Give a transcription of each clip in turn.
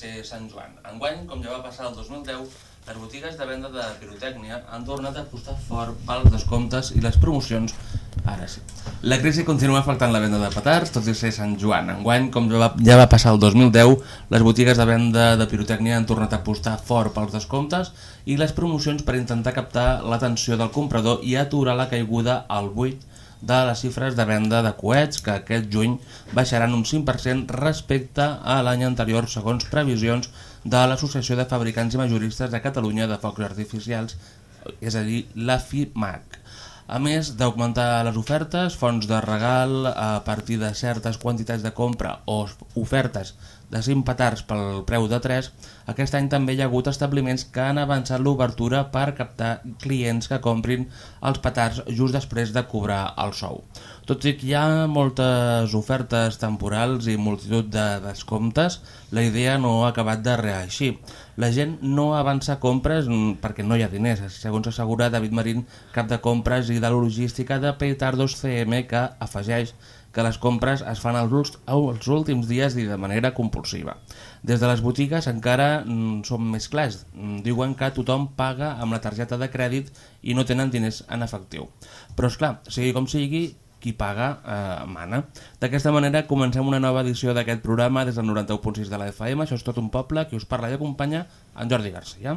ser Sant Joan. Enguany, com ja va passar el 2010, les botigues de venda de pirotècnia han tornat a apostar fort pels descomptes i les promocions Ara sí. La crisi continua faltant la venda de petards, tot i ser Sant Joan. Enguany, com ja va, ja va passar el 2010, les botigues de venda de pirotècnia han tornat a apostar fort pels descomptes i les promocions per intentar captar l'atenció del comprador i aturar la caiguda al buit de les xifres de venda de coets que aquest juny baixaran un 5% respecte a l'any anterior segons previsions de l'Associació de Fabricants i Majoristes de Catalunya de Focs Artificials, és a dir, la FIMAC. A més d'augmentar les ofertes, fons de regal a partir de certes quantitats de compra o ofertes de 5 petards pel preu de 3, aquest any també hi ha hagut establiments que han avançat l'obertura per captar clients que comprin els petards just després de cobrar el sou. Tot i que hi ha moltes ofertes temporals i multitud de descomptes, la idea no ha acabat de reeixir. La gent no avança compres perquè no hi ha diners, segons assegura David Marín, cap de compres i de logística de Petardos CM, que afegeix que les compres es fan els, últims dies i de manera compulsiva. Des de les botigues encara mm, són més clars. Mm, diuen que tothom paga amb la targeta de crèdit i no tenen diners en efectiu. Però és clar, sigui com sigui, qui paga eh, mana. D'aquesta manera comencem una nova edició d'aquest programa des del 91.6 de la FM. Això és tot un poble, qui us parla i acompanya en Jordi Garcia.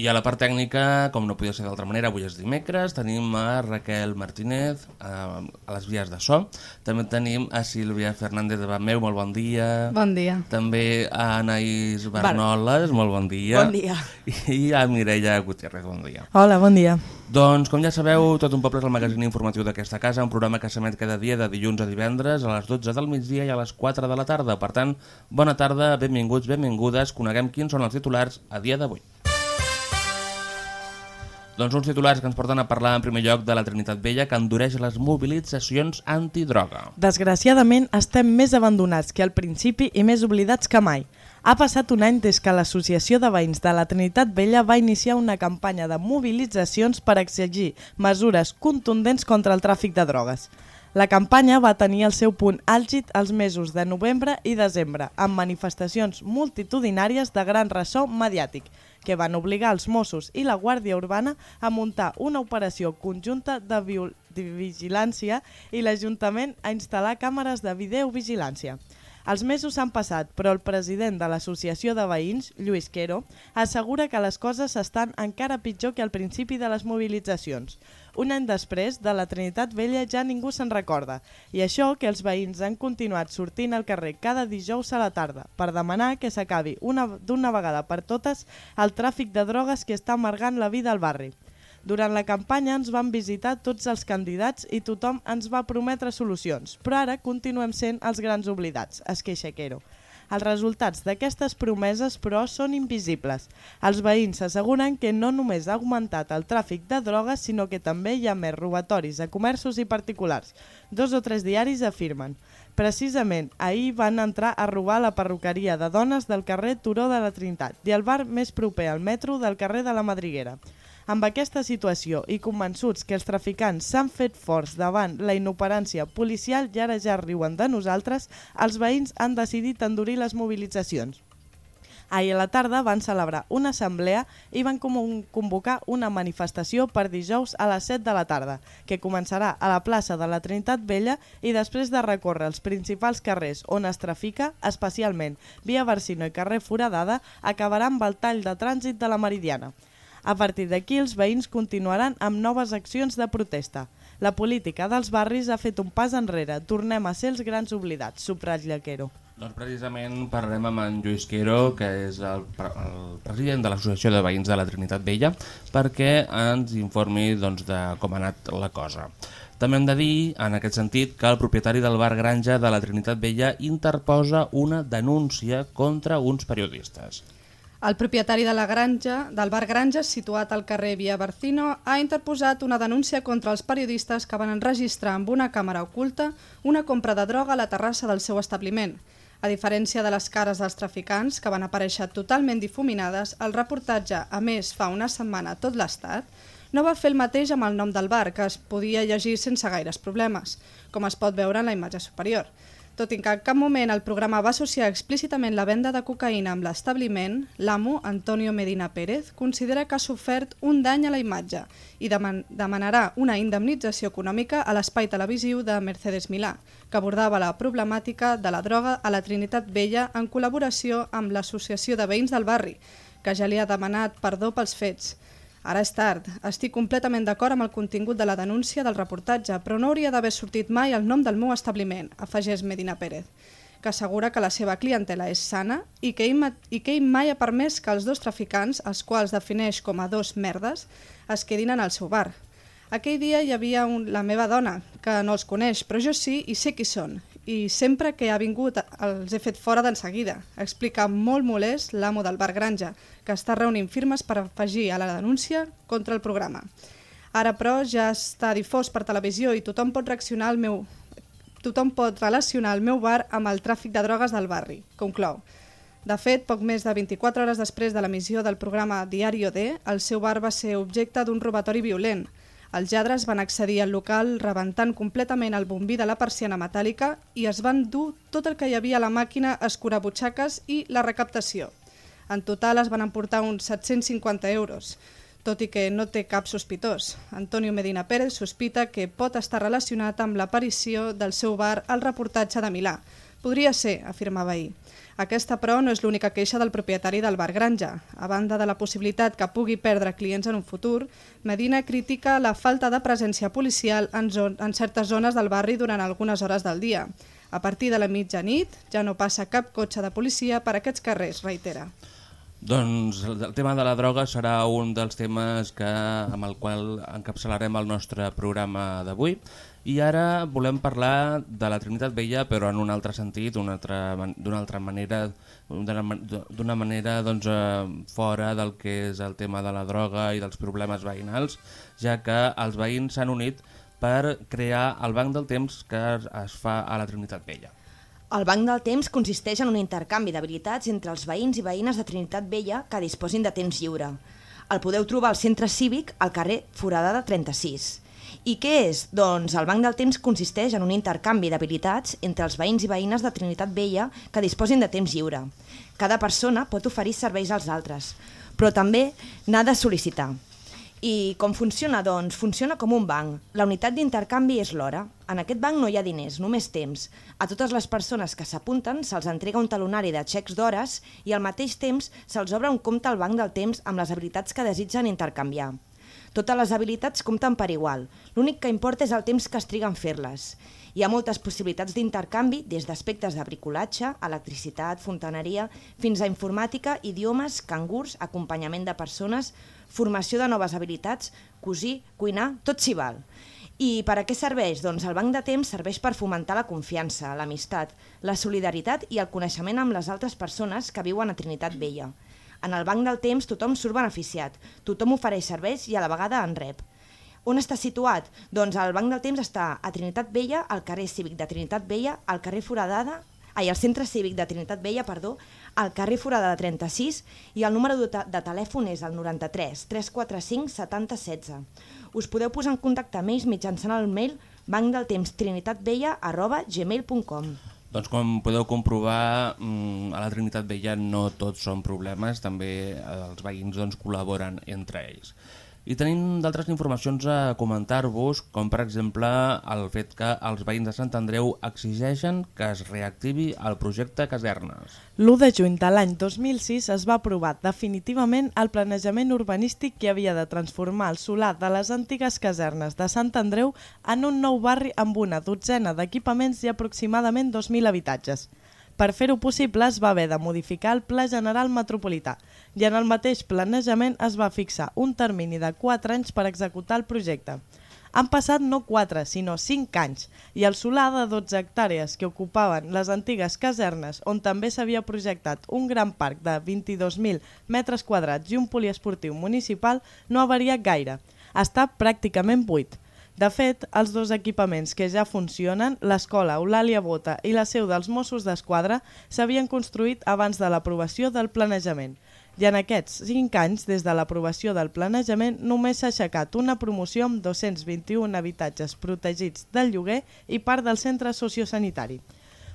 I a la part tècnica, com no podia ser d'altra manera, avui és dimecres, tenim a Raquel Martínez a, eh, a les vies de so. També tenim a Sílvia Fernández de Bameu, molt bon dia. Bon dia. També a Anaïs Bernoles, molt bon dia. Bon dia. I a Mireia Gutiérrez, bon dia. Hola, bon dia. Doncs, com ja sabeu, Tot un poble és el magazín informatiu d'aquesta casa, un programa que s'emet cada dia de dilluns a divendres a les 12 del migdia i a les 4 de la tarda. Per tant, bona tarda, benvinguts, benvingudes, coneguem quins són els titulars a dia d'avui. Doncs uns titulars que ens porten a parlar en primer lloc de la Trinitat Vella que endureix les mobilitzacions antidroga. Desgraciadament estem més abandonats que al principi i més oblidats que mai. Ha passat un any des que l'Associació de Veïns de la Trinitat Vella va iniciar una campanya de mobilitzacions per exigir mesures contundents contra el tràfic de drogues. La campanya va tenir el seu punt àlgid els mesos de novembre i desembre, amb manifestacions multitudinàries de gran ressò mediàtic, que van obligar els Mossos i la Guàrdia Urbana a muntar una operació conjunta de, de vigilància i l'Ajuntament a instal·lar càmeres de videovigilància. Els mesos han passat, però el president de l'Associació de Veïns, Lluís Quero, assegura que les coses estan encara pitjor que al principi de les mobilitzacions. Un any després, de la Trinitat Vella ja ningú se'n recorda, i això que els veïns han continuat sortint al carrer cada dijous a la tarda per demanar que s'acabi d'una vegada per totes el tràfic de drogues que està amargant la vida al barri. Durant la campanya ens van visitar tots els candidats i tothom ens va prometre solucions, però ara continuem sent els grans oblidats, es queixa Quero. Els resultats d'aquestes promeses, però, són invisibles. Els veïns asseguren que no només ha augmentat el tràfic de drogues, sinó que també hi ha més robatoris a comerços i particulars. Dos o tres diaris afirmen. Precisament, ahir van entrar a robar la perruqueria de dones del carrer Turó de la Trinitat i el bar més proper al metro del carrer de la Madriguera. Amb aquesta situació i convençuts que els traficants s'han fet forts davant la inoperància policial i ara ja riuen de nosaltres, els veïns han decidit endurir les mobilitzacions. Ahir a la tarda van celebrar una assemblea i van convocar una manifestació per dijous a les 7 de la tarda, que començarà a la plaça de la Trinitat Vella i després de recórrer els principals carrers on es trafica, especialment via Barsino i carrer Foradada, acabarà amb el tall de trànsit de la Meridiana. A partir d'aquí, els veïns continuaran amb noves accions de protesta. La política dels barris ha fet un pas enrere. Tornem a ser els grans oblidats, subratlla Quero. Doncs precisament parlarem amb en Lluís Quero, que és el, el president de l'Associació de Veïns de la Trinitat Vella, perquè ens informi doncs, de com ha anat la cosa. També hem de dir, en aquest sentit, que el propietari del bar Granja de la Trinitat Vella interposa una denúncia contra uns periodistes. El propietari de la granja, del bar Granja, situat al carrer Via Barcino, ha interposat una denúncia contra els periodistes que van enregistrar amb una càmera oculta una compra de droga a la terrassa del seu establiment. A diferència de les cares dels traficants, que van aparèixer totalment difuminades, el reportatge, a més, fa una setmana a tot l'estat, no va fer el mateix amb el nom del bar, que es podia llegir sense gaires problemes, com es pot veure en la imatge superior. Tot i que en cap moment el programa va associar explícitament la venda de cocaïna amb l'establiment, l'amo, Antonio Medina Pérez, considera que ha sofert un dany a la imatge i deman demanarà una indemnització econòmica a l'espai televisiu de Mercedes Milà, que abordava la problemàtica de la droga a la Trinitat Vella en col·laboració amb l'Associació de Veïns del Barri, que ja li ha demanat perdó pels fets. Ara és tard. Estic completament d'acord amb el contingut de la denúncia del reportatge, però no hauria d'haver sortit mai el nom del meu establiment, afegeix Medina Pérez, que assegura que la seva clientela és sana i que ell, i que ell mai ha permès que els dos traficants, els quals defineix com a dos merdes, es quedin en el seu bar. Aquell dia hi havia un, la meva dona, que no els coneix, però jo sí i sé qui són, i sempre que ha vingut els he fet fora d'enseguida. Explica molt molest l'amo del bar Granja, que està reunint firmes per afegir a la denúncia contra el programa. Ara, però, ja està difós per televisió i tothom pot reaccionar al meu... Tothom pot relacionar el meu bar amb el tràfic de drogues del barri, conclou. De fet, poc més de 24 hores després de l'emissió del programa Diario D, el seu bar va ser objecte d'un robatori violent, els lladres van accedir al local rebentant completament el bombí de la persiana metàl·lica i es van dur tot el que hi havia a la màquina escurabutxaques i la recaptació. En total es van emportar uns 750 euros, tot i que no té cap sospitós. Antonio Medina Pérez sospita que pot estar relacionat amb l'aparició del seu bar al reportatge de Milà. Podria ser, afirmava ahir. Aquesta, però, no és l'única queixa del propietari del bar Granja. A banda de la possibilitat que pugui perdre clients en un futur, Medina critica la falta de presència policial en, en certes zones del barri durant algunes hores del dia. A partir de la mitjanit ja no passa cap cotxe de policia per aquests carrers, reitera. Doncs el tema de la droga serà un dels temes que, amb el qual encapçalarem el nostre programa d'avui. I ara volem parlar de la Trinitat Vella, però en un altre sentit, d'una altra, altra manera, d'una manera doncs, eh, fora del que és el tema de la droga i dels problemes veïnals, ja que els veïns s'han unit per crear el Banc del Temps que es fa a la Trinitat Vella. El Banc del Temps consisteix en un intercanvi d'habilitats entre els veïns i veïnes de Trinitat Vella que disposin de temps lliure. El podeu trobar al centre cívic al carrer Foradada 36. I què és? Doncs el Banc del Temps consisteix en un intercanvi d'habilitats entre els veïns i veïnes de Trinitat Vella que disposin de temps lliure. Cada persona pot oferir serveis als altres, però també n'ha de sol·licitar. I com funciona? Doncs funciona com un banc. La unitat d'intercanvi és l'hora. En aquest banc no hi ha diners, només temps. A totes les persones que s'apunten se'ls entrega un talonari de xecs d'hores i al mateix temps se'ls obre un compte al banc del temps amb les habilitats que desitgen intercanviar. Totes les habilitats compten per igual. L'únic que importa és el temps que es triguen fer-les. Hi ha moltes possibilitats d'intercanvi, des d'aspectes de bricolatge, electricitat, fontaneria, fins a informàtica, idiomes, cangurs, acompanyament de persones, formació de noves habilitats, cosir, cuinar, tot s'hi val. I per a què serveix? Doncs el banc de temps serveix per fomentar la confiança, l'amistat, la solidaritat i el coneixement amb les altres persones que viuen a Trinitat Vella. En el banc del temps tothom surt beneficiat, tothom ofereix serveis i a la vegada en rep. On està situat? Doncs el Banc del Temps està a Trinitat Vella, al carrer Cívic de Trinitat Vella, al carrer Foradada, ai, al Centre Cívic de Trinitat Vella, perdó, al carrer Foradada 36 i el número de, telèfon és el 93 345 7016. Us podeu posar en contacte amb ells mitjançant el mail bancdeltempstrinitatbella arroba gmail.com doncs com podeu comprovar, mm, a la Trinitat Vella no tots són problemes, també els veïns doncs, col·laboren entre ells. I tenim d'altres informacions a comentar-vos, com per exemple el fet que els veïns de Sant Andreu exigeixen que es reactivi el projecte Casernes. L'1 de juny de l'any 2006 es va aprovar definitivament el planejament urbanístic que havia de transformar el solar de les antigues casernes de Sant Andreu en un nou barri amb una dotzena d'equipaments i aproximadament 2.000 habitatges. Per fer-ho possible es va haver de modificar el Pla General Metropolità i en el mateix planejament es va fixar un termini de 4 anys per executar el projecte. Han passat no 4, sinó 5 anys, i el solar de 12 hectàrees que ocupaven les antigues casernes, on també s'havia projectat un gran parc de 22.000 metres quadrats i un poliesportiu municipal, no ha variat gaire. Està pràcticament buit. De fet, els dos equipaments que ja funcionen, l'escola Eulàlia Bota i la seu dels Mossos d'Esquadra, s'havien construït abans de l'aprovació del planejament. I en aquests 5 anys, des de l'aprovació del planejament, només s'ha aixecat una promoció amb 221 habitatges protegits del lloguer i part del centre sociosanitari.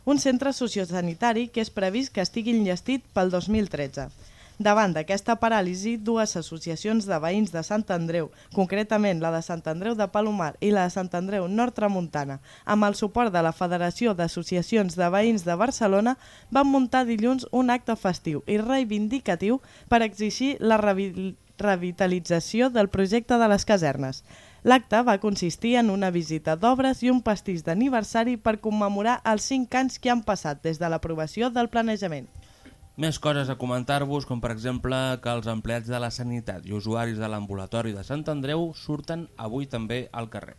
Un centre sociosanitari que és previst que estigui enllestit pel 2013. Davant d'aquesta paràlisi, dues associacions de veïns de Sant Andreu, concretament la de Sant Andreu de Palomar i la de Sant Andreu Nord Tramuntana, amb el suport de la Federació d'Associacions de Veïns de Barcelona, van muntar dilluns un acte festiu i reivindicatiu per exigir la revitalització del projecte de les casernes. L'acte va consistir en una visita d'obres i un pastís d'aniversari per commemorar els 5 anys que han passat des de l'aprovació del planejament. Més coses a comentar-vos, com per exemple que els empleats de la sanitat i usuaris de l'ambulatori de Sant Andreu surten avui també al carrer.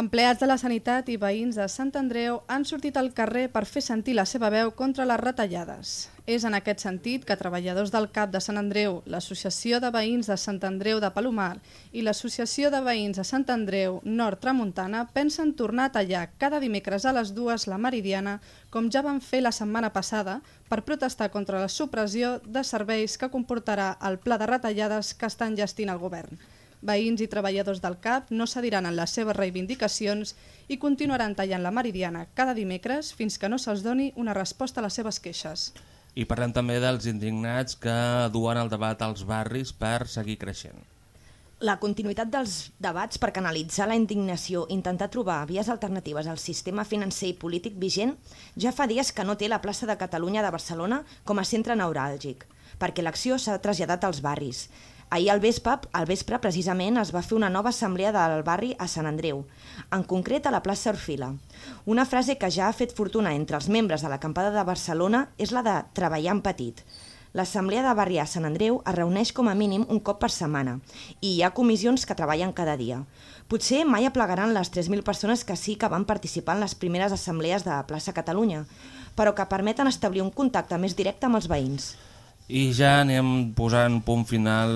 Empleats de la sanitat i veïns de Sant Andreu han sortit al carrer per fer sentir la seva veu contra les retallades. És en aquest sentit que treballadors del CAP de Sant Andreu, l'Associació de Veïns de Sant Andreu de Palomar i l'Associació de Veïns de Sant Andreu Nord Tramuntana pensen tornar a tallar cada dimecres a les dues la Meridiana, com ja van fer la setmana passada, per protestar contra la supressió de serveis que comportarà el pla de retallades que està enllestint el govern. Veïns i treballadors del CAP no cediran en les seves reivindicacions i continuaran tallant la meridiana cada dimecres fins que no se'ls doni una resposta a les seves queixes. I parlem també dels indignats que duen el debat als barris per seguir creixent. La continuïtat dels debats per canalitzar la indignació i intentar trobar vies alternatives al sistema financer i polític vigent ja fa dies que no té la plaça de Catalunya de Barcelona com a centre neuràlgic, perquè l'acció s'ha traslladat als barris. Ahir al vespre, al vespre, precisament, es va fer una nova assemblea del barri a Sant Andreu, en concret a la plaça Orfila. Una frase que ja ha fet fortuna entre els membres de l'acampada de Barcelona és la de treballar en petit. L'Assemblea de Barri a Sant Andreu es reuneix com a mínim un cop per setmana i hi ha comissions que treballen cada dia. Potser mai aplegaran les 3.000 persones que sí que van participar en les primeres assemblees de Plaça Catalunya, però que permeten establir un contacte més directe amb els veïns. I ja anem posant punt final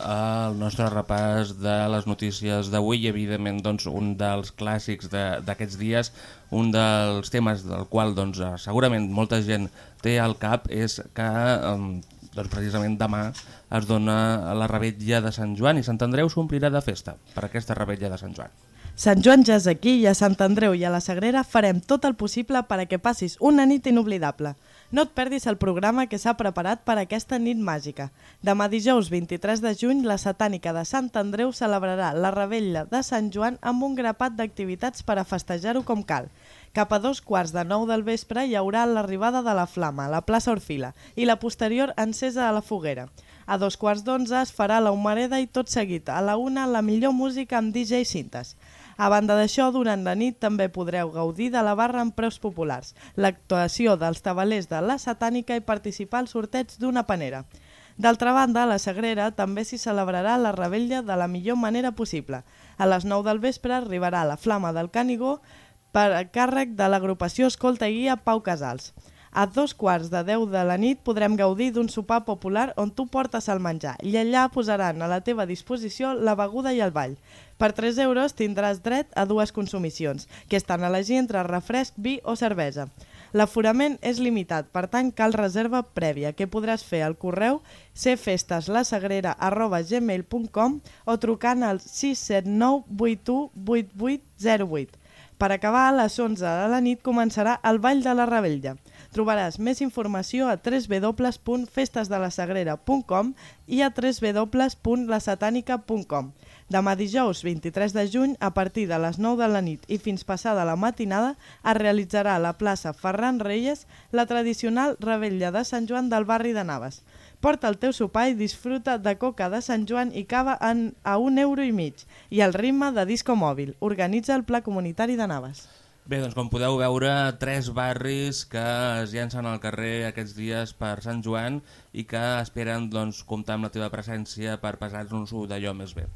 al nostre repàs de les notícies d'avui i evidentment doncs, un dels clàssics d'aquests de, dies, un dels temes del qual doncs, segurament molta gent té al cap és que doncs, precisament demà es dona la rebetlla de Sant Joan i Sant Andreu s'omplirà de festa per aquesta rebetlla de Sant Joan. Sant Joan ja és aquí i a Sant Andreu i a la Sagrera farem tot el possible per a que passis una nit inoblidable. No et perdis el programa que s'ha preparat per aquesta nit màgica. Demà dijous 23 de juny, la Satànica de Sant Andreu celebrarà la rebella de Sant Joan amb un grapat d'activitats per a festejar-ho com cal. Cap a dos quarts de nou del vespre hi haurà l'arribada de la flama a la plaça Orfila i la posterior encesa a la foguera. A dos quarts d'onze es farà la humareda i tot seguit a la una la millor música amb DJ Cintes. A banda d'això, durant la nit també podreu gaudir de la barra amb preus populars, l'actuació dels tabalers de la satànica i participar al sorteig d'una panera. D'altra banda, a la Sagrera també s'hi celebrarà la rebella de la millor manera possible. A les 9 del vespre arribarà la Flama del Canigó per càrrec de l'agrupació Escolta i Guia Pau Casals. A dos quarts de deu de la nit podrem gaudir d'un sopar popular on tu portes el menjar i allà posaran a la teva disposició la beguda i el ball. Per 3 euros tindràs dret a dues consumicions, que estan a elegir entre refresc, vi o cervesa. L'aforament és limitat, per tant cal reserva prèvia, que podràs fer al correu cfesteslassagrera.gmail.com o trucant al 679 81 8808. Per acabar, a les 11 de la nit començarà el Ball de la Rebella. Trobaràs més informació a www.festesdelasagrera.com i a www.lasatànica.com. Demà dijous 23 de juny, a partir de les 9 de la nit i fins passada la matinada, es realitzarà a la plaça Ferran Reyes la tradicional rebella de Sant Joan del barri de Naves. Porta el teu sopar i disfruta de coca de Sant Joan i cava en, a un euro i mig i el ritme de disco mòbil. Organitza el Pla Comunitari de Naves. Bé, doncs com podeu veure, tres barris que es llancen al carrer aquests dies per Sant Joan i que esperen doncs, comptar amb la teva presència per passar-nos-ho d'allò més bé.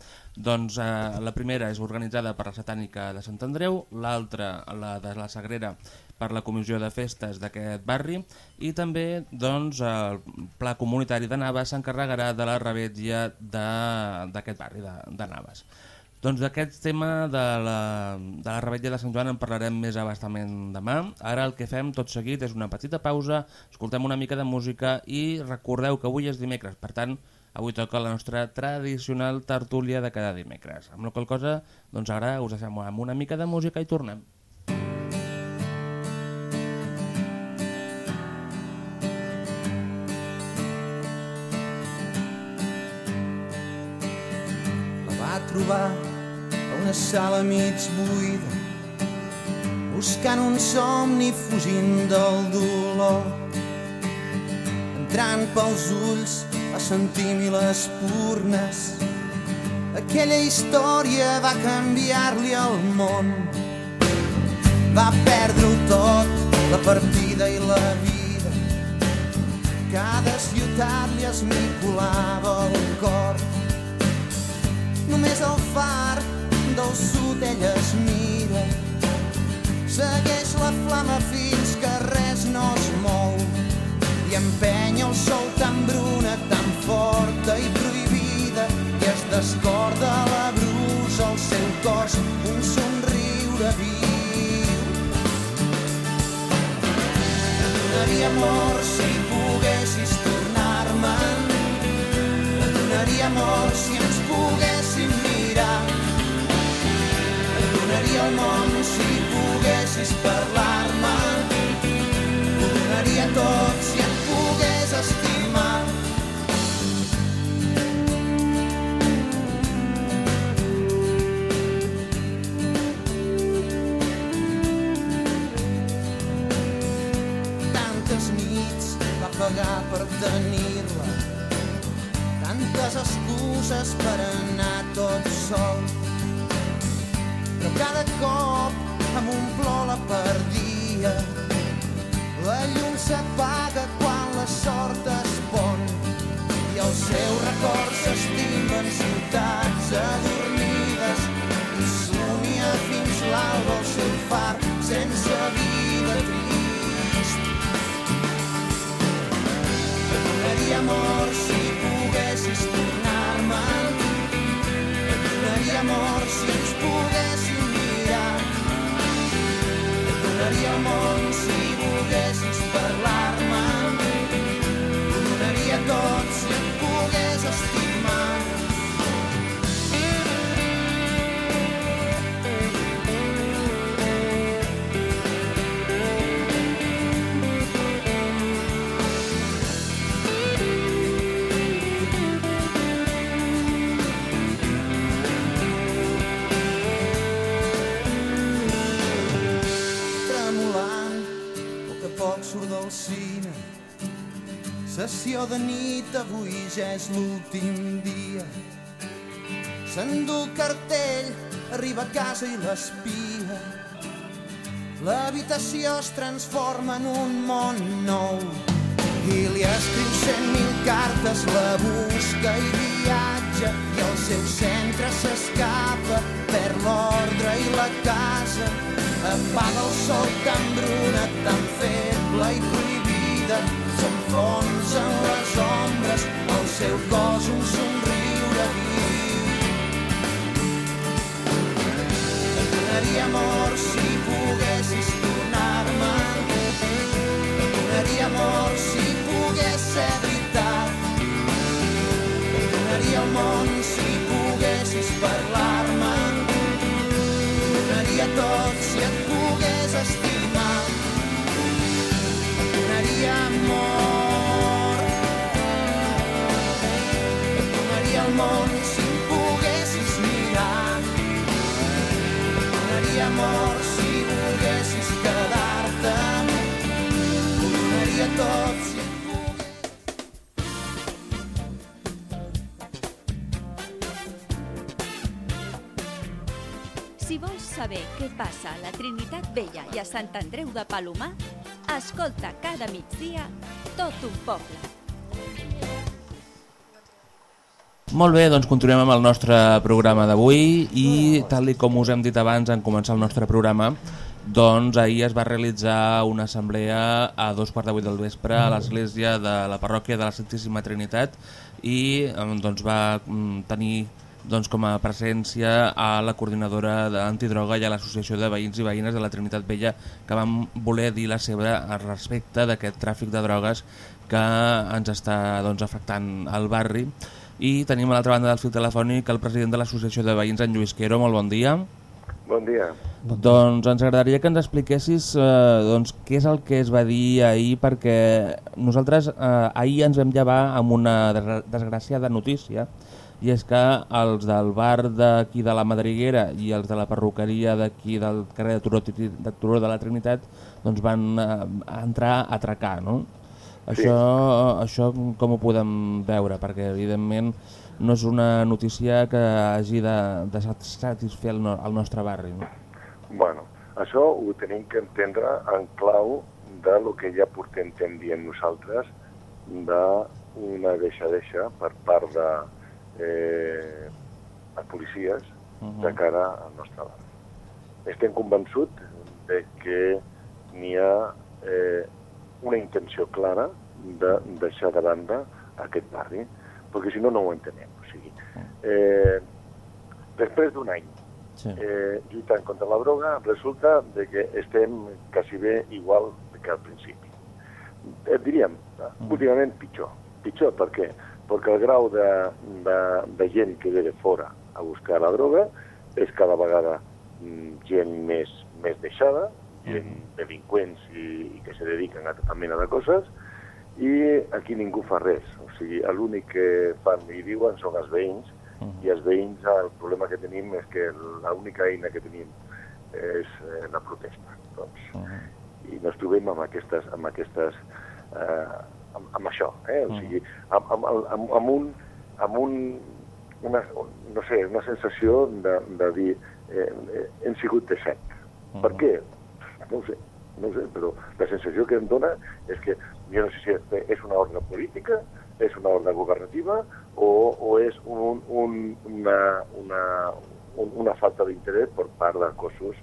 Doncs eh, la primera és organitzada per la Satànica de Sant Andreu, l'altra, la de la Sagrera, per la Comissió de Festes d'aquest barri i també doncs, el Pla Comunitari de Naves s'encarregarà de la rebetlla d'aquest barri de, de Naves. Doncs d'aquest tema de la, de la rebetlla de Sant Joan en parlarem més abastament demà. Ara el que fem tot seguit és una petita pausa, escoltem una mica de música i recordeu que avui és dimecres, per tant, avui toca la nostra tradicional tertúlia de cada dimecres. Amb la qual cosa, doncs ara us deixem amb una mica de música i tornem. La va trobar una sala mig buida buscant un somni fugint del dolor. Entrant pels ulls va sentir mil espurnes. Aquella història va canviar-li el món. Va perdre-ho tot la partida i la vida. Cada ciutat li esmicolava el cor. Només el far del sud ella es mira Segueix la flama fins que res no es mou i empenya el sol tan bruna, tan forta i prohibida i es descorda la brusa al seu cos un somriure viu. Donaria amor si poguessis tornar-me'n donaria amor si ens poguéssim mirar. Donaria el món si poguessis parlar-me. Ho donaria tot si et pogués estimar. Tantes nits va pagar per tenir-la tantes excuses per anar tot sol. Però cada cop amb un plor la perdia. La llum s'apaga quan la sort es pon i el seu record s'estima en ciutats adormides i somia fins l'alba el seu far sense vida trist. Et donaria amor si poguessis tornar-me'n. Et donaria amor si ens poguéssim Donaria el món si volguessis parlar-me. Sessió de nit, avui ja és l'últim dia. S'endú el cartell, arriba a casa i l'espia. L'habitació es transforma en un món nou i li escriu cent mil cartes, la busca i viatja i al seu centre s'escapa, perd l'ordre i la casa apaga el sol tan bruna, tan feble i prohibida s'enfonsen les ombres al seu cos un somriure viu. Et donaria amor si poguessis tornar-me. Et donaria amor si pogués ser amor si volguessis quedar-te. Ho donaria tot si et. Si vols saber què passa a la Trinitat Vella i a Sant Andreu de Palomar, escolta cada migdia tot un poble. Molt bé, doncs continuem amb el nostre programa d'avui i tal i com us hem dit abans en començar el nostre programa, doncs ahir es va realitzar una assemblea a dos quarts de vuit del vespre a l'església de la parròquia de la Santíssima Trinitat i eh, doncs va mm, tenir doncs, com a presència a la coordinadora d'antidroga i a l'Associació de Veïns i Veïnes de la Trinitat Vella que vam voler dir la seva al respecte d'aquest tràfic de drogues que ens està doncs, afectant al barri. I tenim a l'altra banda del fil telefònic el president de l'Associació de Veïns, en Lluís Quero. Molt bon dia. Bon dia. Doncs ens agradaria que ens expliquessis eh, doncs, què és el que es va dir ahir, perquè nosaltres eh, ahir ens vam llevar amb una des- desgraciada notícia, i és que els del bar d'aquí de la Madriguera i els de la perruqueria d'aquí del carrer de Turó, de Turó de la Trinitat doncs van eh, entrar a atracar, no? Això, això com ho podem veure? Perquè evidentment no és una notícia que hagi de, de satisfer el, no, el nostre barri. No? Bueno, això ho tenim que entendre en clau de lo que ja portem temps dient nosaltres d'una deixadeixa per part de eh, les policies de cara al nostre barri. Estem convençuts de que n'hi ha eh, una intenció clara de deixar de banda aquest barri, perquè si no, no ho entenem. O sigui, eh, després d'un any Sí. eh, lluitant contra la droga, resulta de que estem quasi bé igual que al principi. Eh, diríem, últimament pitjor. Pitjor per què? Perquè el grau de, de, de gent que ve de fora a buscar la droga és cada vegada mm, gent més, més deixada, gent delinqüents i, i que se dediquen a tota mena de coses, i aquí ningú fa res. O sigui, l'únic que fan i diuen són els veïns, i els veïns el problema que tenim és que l'única eina que tenim és eh, la protesta. Doncs, I ens trobem amb aquestes, amb aquestes eh, amb, amb això, eh? o sigui, amb, amb, amb, amb un, amb un una, no sé, una sensació de, de dir eh, eh, hem sigut de set. Per què? No ho sé, no ho sé, però la sensació que em dona és que jo no sé si és una ordre política, és una ordre governativa o, o és un, un, una, una, un, una falta d'interès per part dels cossos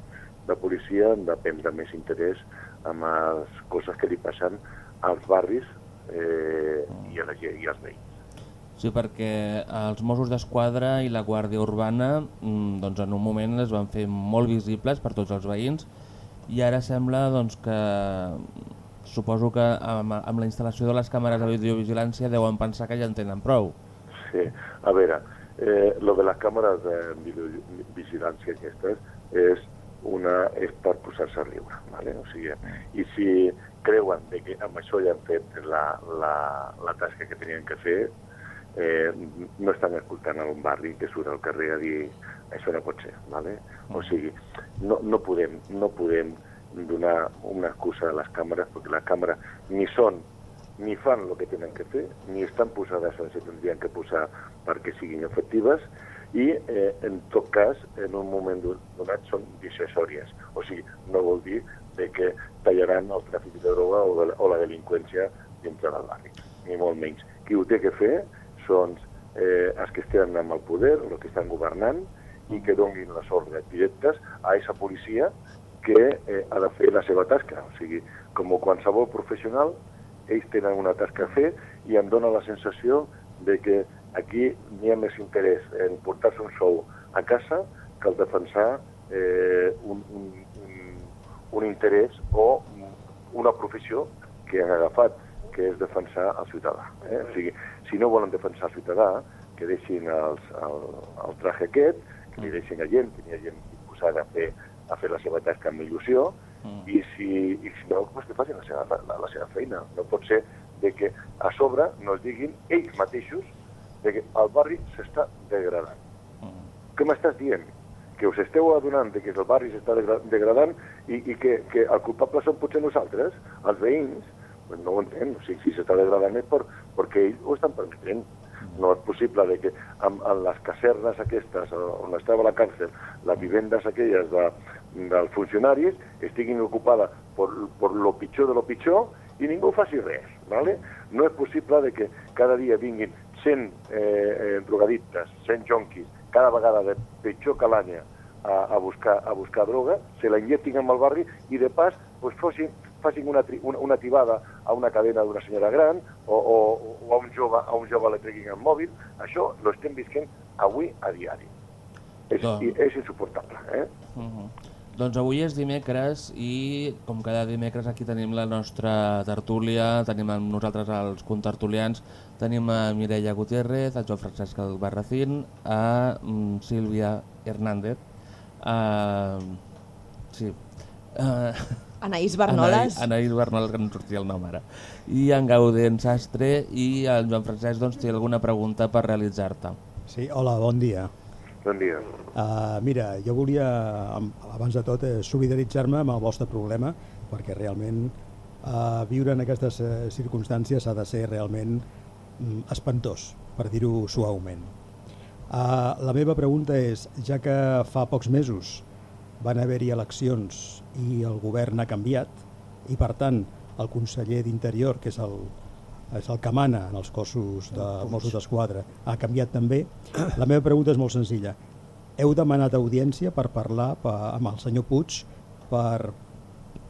de policia de prendre més interès amb les coses que li passen als barris eh, i, a la, i als veïns. Sí, perquè els Mossos d'Esquadra i la Guàrdia Urbana mm, doncs en un moment es van fer molt visibles per tots els veïns i ara sembla doncs, que suposo que amb, amb la instal·lació de les càmeres de videovigilància deuen pensar que ja en tenen prou. Sí, a veure, eh, lo de les càmeres de vigilància aquestes és una és per posar-se a riure, ¿vale? o sigui, i si creuen de que amb això ja han fet la, la, la tasca que tenien que fer, eh, no estan escoltant a un barri que surt al carrer a dir això no pot ser, ¿vale? o sigui, no, no, podem, no podem donar una excusa a les càmeres perquè les càmeres ni són ni fan el que tenen que fer, ni estan posades on se tindrien que posar perquè siguin efectives, i eh, en tot cas, en un moment don- donat, són dissuasòries. O sigui, no vol dir de que tallaran el tràfic de droga o, de, o la delinqüència dintre del barri, ni molt menys. Qui ho té que fer són eh, els que estan amb el poder, els que estan governant, i que donin les ordres directes a aquesta policia que eh, ha de fer la seva tasca. O sigui, com qualsevol professional, ells tenen una tasca a fer i em dóna la sensació de que aquí n'hi ha més interès en portar-se un sou a casa que el defensar eh, un, un, un, un interès o una professió que han agafat, que és defensar el ciutadà. Eh? O sigui, si no volen defensar el ciutadà, que deixin els, el, el traje aquest, que li deixin a gent, que n'hi ha gent disposada a fer, a fer la seva tasca amb il·lusió, i si, i si no, pues que facin la seva, la, la seva feina. No pot ser de que a sobre nos diguin ells mateixos de que el barri s'està degradant. Què m'estàs dient? Que us esteu adonant de que el barri s'està degra- degradant i, i que, que el culpable són potser nosaltres, els veïns? Pues no ho entenc. O sigui, si s'està degradant és per, perquè ells ho estan permetent. No és possible de que amb, amb les casernes aquestes on estava la càrcel, les vivendes aquelles de, dels funcionaris estiguin ocupades per, per lo pitjor de lo pitjor i ningú faci res. ¿vale? No és possible de que cada dia vinguin 100 eh, eh, drogadictes, 100 jonquis, cada vegada de pitjor que l'anya a, a, buscar, a buscar droga, se la injectin amb el barri i de pas pues, fossin, facin una, tri- una, una tibada a una cadena d'una senyora gran o, o, o a un jove a un jove le treguin el mòbil. Això lo estem visquent avui a diari. És, Doncs- i és insuportable, eh? Uh -huh. Doncs avui és dimecres i com cada dimecres aquí tenim la nostra tertúlia, tenim amb nosaltres els contertulians, tenim a Mireia Gutiérrez, a Joan Francesc Albarracín, a mm, Sílvia Hernández, a... sí, a... Anaïs Bernoles. Anaïs, Anaïs Bernoles, que no em sortia el nom ara. I en Gaudent Sastre i el Joan Francesc doncs, té alguna pregunta per realitzar-te. Sí, hola, bon dia. Bon dia. Uh, mira, jo volia, abans de tot, eh, solidaritzar-me amb el vostre problema, perquè realment uh, viure en aquestes eh, circumstàncies ha de ser realment mm, espantós, per dir-ho suaument. Uh, la meva pregunta és, ja que fa pocs mesos van haver-hi eleccions i el govern ha canviat, i per tant el conseller d'Interior, que és el, és el que mana en els cossos de Mossos d'Esquadra, ha canviat també. La meva pregunta és molt senzilla. Heu demanat audiència per parlar pa, amb el senyor Puig per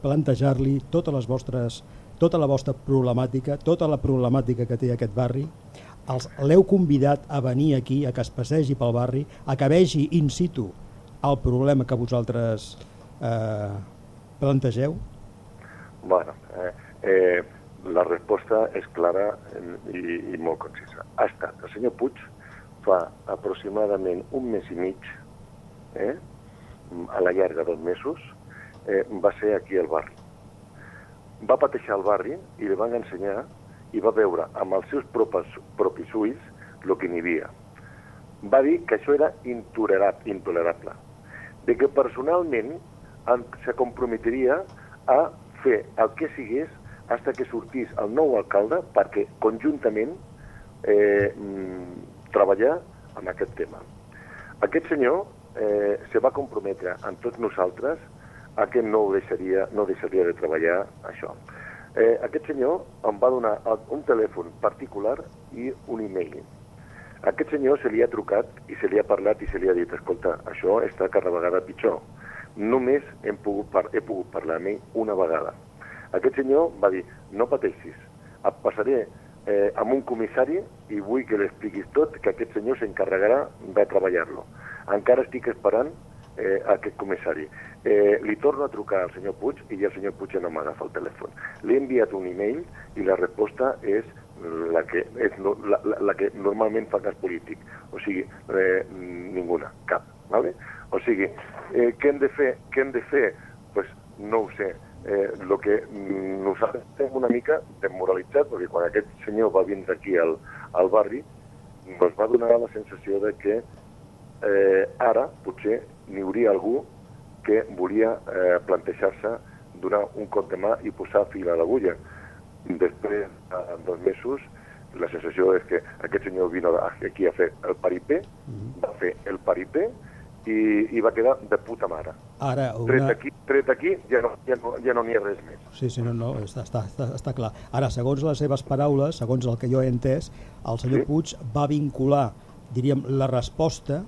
plantejar-li totes les vostres tota la vostra problemàtica, tota la problemàtica que té aquest barri, els l'heu convidat a venir aquí, a que es passegi pel barri, a que vegi in situ el problema que vosaltres eh, plantegeu? Bueno, eh, eh, la resposta és clara i, i molt concisa. Ha estat el senyor Puig fa aproximadament un mes i mig, eh, a la llarga dos mesos, eh, va ser aquí al barri. Va patejar el barri i li van ensenyar i va veure amb els seus propis, propis ulls el que n'hi havia. Va dir que això era intolerable de que personalment en- se comprometria a fer el que sigués hasta que sortís el nou alcalde perquè conjuntament eh, mm, treballar en aquest tema. Aquest senyor eh, se va comprometre amb tots nosaltres a que no, deixaria, no deixaria de treballar això. Eh, aquest senyor em va donar un telèfon particular i un e-mail. Aquest senyor se li ha trucat i se li ha parlat i se li ha dit escolta, això està cada vegada pitjor. Només hem pogut par he pogut parlar amb ell una vegada. Aquest senyor va dir, no pateixis, et passaré eh, amb un comissari i vull que l'expliquis tot, que aquest senyor s'encarregarà de treballar-lo. Encara estic esperant eh, aquest comissari. Eh, li torno a trucar al senyor Puig i el senyor Puig ja no m'agafa el telèfon. Li he enviat un e-mail i la resposta és la que, és la, la, la que normalment fa cas polític. O sigui, eh, ninguna, cap. ¿vale? O sigui, eh, què hem de fer? Què hem de fer? Pues no ho sé. Eh, lo que mm, nosaltres estem una mica demoralitzat, perquè quan aquest senyor va vindre aquí al, al barri, ens va donar la sensació de que eh, ara potser n'hi hauria algú que volia eh, plantejar-se donar un cop de mà i posar fil a l'agulla. Després de dos mesos, la sensació és que aquest senyor vino aquí a fer el paripé, va fer el paripé i, i va quedar de puta mare. Ara, Tret una... aquí, tret aquí ja no ja no, ja no n'hi ha res més. Sí, sí, no, no, està, està, està, està clar. Ara, segons les seves paraules, segons el que jo he entès, el senyor Sí. Puig va vincular, diríem, la resposta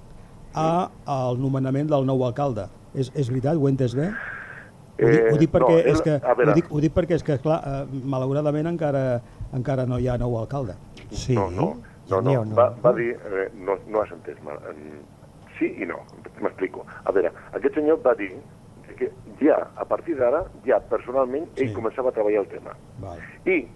a, al nomenament del nou alcalde. És, és veritat? Ho he entès bé? Ho dic, ho dic Eh, perquè no, és que, ho dic, ho dic perquè és que, clar, eh, malauradament encara, encara no hi ha nou alcalde. Sí, No, no, no, no. Va, va dir, eh, no, no has entès mal. Sí i no, m'explico. A veure, aquest senyor va dir que ja, a partir d'ara, ja personalment, ell Sí. començava a treballar el tema. Val. I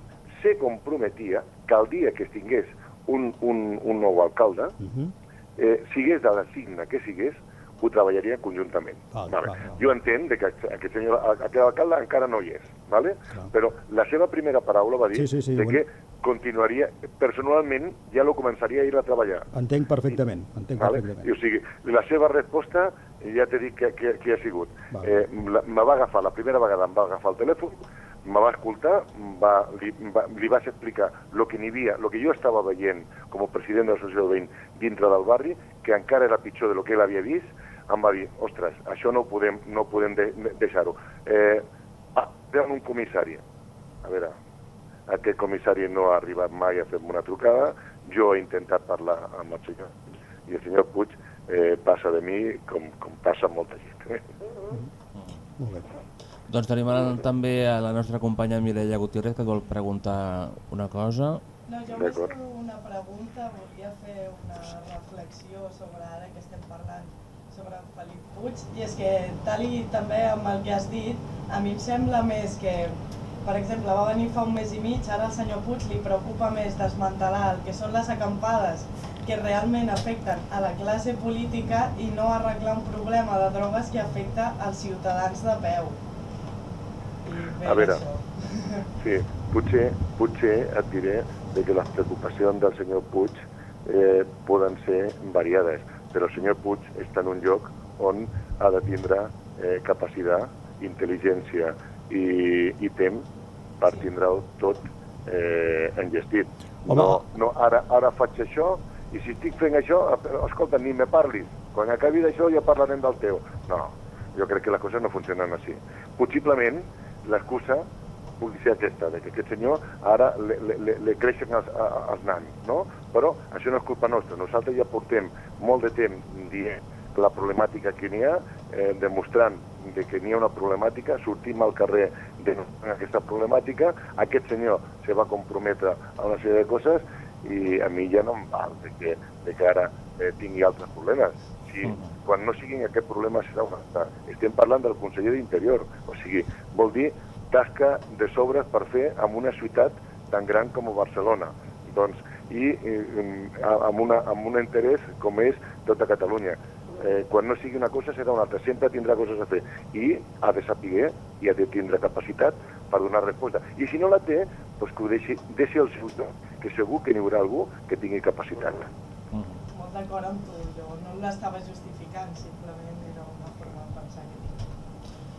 se comprometia que el dia que es tingués un, un, un nou alcalde, Uh -huh. eh, sigués de la signa que sigués, ho treballaria conjuntament. Val, vale. val, val. Jo entenc que aquest, senyor, aquest alcalde encara no hi és, vale? Clar. però la seva primera paraula va dir Sí, sí, sí, de ho que continuaria, personalment ja lo començaria a ir a treballar. Entenc perfectament, entenc Vale? perfectament. I, o sigui, la seva resposta ja t'he dit que, que, que ha sigut. Vale. Eh, la- me va agafar, la primera vegada em va agafar el telèfon, me va escoltar, va, li, va, li vas explicar el que n'hi havia, el que jo estava veient com a president de l'associació de veïns dintre del barri, que encara era pitjor de lo que ell havia vist, em va dir, ostres, això no podem, no podem de, de, deixar-ho. Eh, ah, tenen un comissari. A veure, aquest comissari no ha arribat mai a fer-me una trucada, jo he intentat parlar amb el senyor i el senyor Puig eh, passa de mi com, com passa molta gent. Molt bé. Doncs tenim ara també a la nostra companya Mireia Gutiérrez que et vol preguntar una cosa. No, jo més que una pregunta volia fer una reflexió sobre ara que estem parlant sobre en Felip Puig i és que tal i també amb el que has dit, a mi em sembla més que per exemple, va venir fa un mes i mig, ara al senyor Puig li preocupa més desmantelar el que són les acampades que realment afecten a la classe política i no arreglar un problema de drogues que afecta als ciutadans de peu. A veure. Sí, potser, potser et diré de que les preocupacions del senyor Puig eh, poden ser variades, però el senyor Puig està en un lloc on ha de tindre eh, capacitat, intel·ligència i, i temps per tindre-ho tot eh, engestit. Home. No, no, ara, ara faig això i si estic fent això, escolta, ni me parlis. Quan acabi d'això ja parlarem del teu. No, jo crec que les coses no funcionen així. Possiblement l'excusa pugui ser aquesta, de que aquest senyor ara le creixen els, els nans, no? Però això no és culpa nostra. Nosaltres ja portem molt de temps dient la problemàtica que n'hi ha, eh, demostrant de que n'hi ha una problemàtica, sortim al carrer denunciant aquesta problemàtica, aquest senyor se va comprometre a una sèrie de coses i a mi ja no em val de que, de que ara eh, tingui altres problemes. Si, quan no siguin aquest problema serà un altre. Estem parlant del conseller d'Interior, o sigui, vol dir tasca de sobres per fer amb una ciutat tan gran com Barcelona. Doncs, i eh, amb, una, amb un interès com és tota Catalunya. Eh, quan no sigui una cosa serà una altra, sempre tindrà coses a fer i ha de saber i ha de tindre capacitat per donar resposta. I si no la té, doncs que ho deixi, deixi el seu que segur que n'hi haurà algú que tingui capacitat. D'acord amb tu, jo no l'estava justificant, simplement era una forma de pensar que tinc.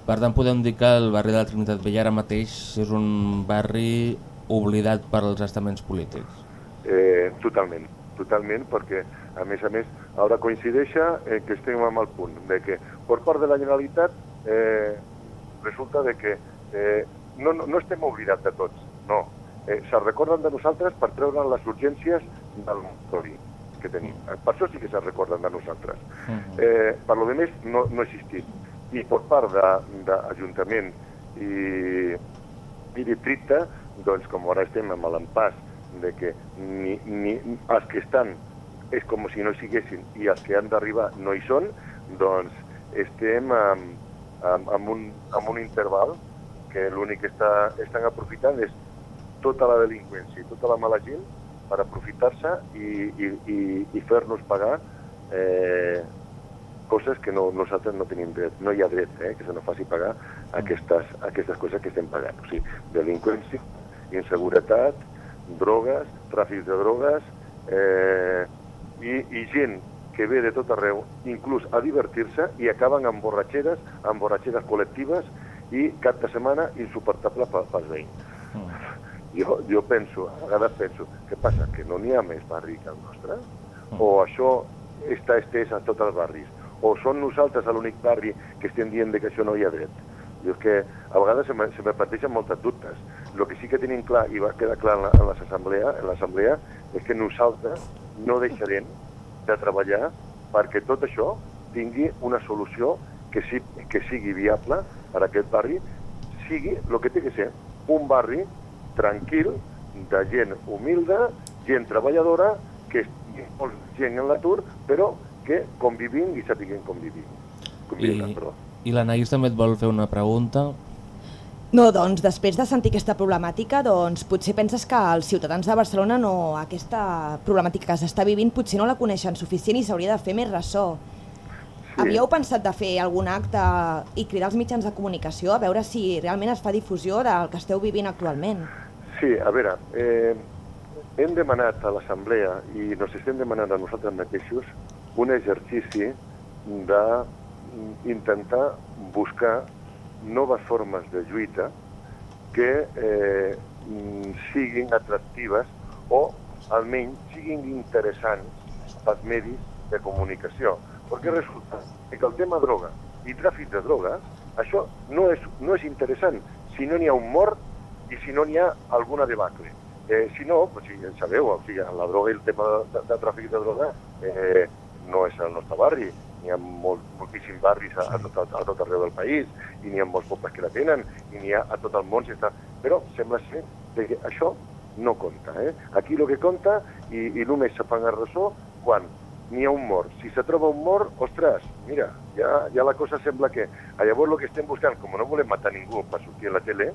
Per tant, podem dir que el barri de la Trinitat Vella ara mateix és un barri oblidat per als estaments polítics. Eh, totalment, totalment, perquè a més a més ara coincideixa eh, que estem amb el punt de que per part de la Generalitat eh, resulta de que eh, no, no, no estem oblidats de tots, no. Eh, se recorden de nosaltres per treure les urgències del moratori que tenim. Eh, Per això sí que se recorden de nosaltres. Eh, per lo de més no, no ha existit. I per part d'Ajuntament i, i districte, doncs com ara estem amb l'empàs de que ni, ni, els que estan és com si no hi siguessin i els que han d'arribar no hi són, doncs estem amb, amb, amb, un, amb un interval que l'únic que està, estan aprofitant és tota la delinqüència i tota la mala gent per aprofitar-se i, i, i, i fer-nos pagar eh, coses que no, nosaltres no tenim dret. No hi ha dret eh, que se nos faci pagar aquestes, aquestes coses que estem pagant. O sigui, delinqüència, inseguretat, drogues, tràfic de drogues eh, i, i gent que ve de tot arreu, inclús a divertir-se, i acaben amb borratxeres, amb borratxeres col·lectives i cap de setmana insuportable pel- pels veïns. Jo, jo penso, a vegades penso, què passa, que no n'hi ha més barri que el nostre? O això està estès a tots els barris? O són nosaltres l'únic barri que estem dient que això no hi ha dret? Jo és que a vegades se me, se me plantegen moltes dubtes. El que sí que tenim clar, i va quedar clar en la- en l'assemblea, en l'assemblea, és que nosaltres no deixarem de treballar perquè tot això tingui una solució que, sí, que sigui viable per a aquest barri, sigui el que té que ser, un barri tranquil, de gent humilde, gent treballadora, que molt gent en l'atur, però que convivim i sapiguem convivir. convivir I, perdó. i l'Anaïs també et vol fer una pregunta. No, doncs, després de sentir aquesta problemàtica, doncs, potser penses que els ciutadans de Barcelona no, aquesta problemàtica que s'està vivint potser no la coneixen suficient i s'hauria de fer més ressò. Sí. Havíeu pensat de fer algun acte i cridar els mitjans de comunicació a veure si realment es fa difusió del que esteu vivint actualment? Sí, a veure, eh, hem demanat a l'Assemblea i nos estem demanant a nosaltres mateixos un exercici d'intentar buscar noves formes de lluita que eh, siguin atractives o almenys siguin interessants pels medis de comunicació. Perquè resulta que el tema droga i tràfic de drogues, això no és, no és interessant si no n'hi ha un mort i si no n'hi ha alguna debacle. Eh, si no, pues, si ja sabeu, o sigui, la droga i el tema de, de, de tràfic de droga eh, no és al nostre barri, n'hi ha molt, moltíssims barris a, a, tot, a tot arreu del país, i n'hi ha molts pobles que la tenen, i n'hi ha a tot el món. Si està... Però sembla ser que això no compta. Eh? Aquí el que compta, i, i només se fan a ressò quan n'hi ha un mort. Si se troba un mort, ostres, mira, ja, ja la cosa sembla que... Llavors el que estem buscant, com no volem matar ningú per sortir a la tele,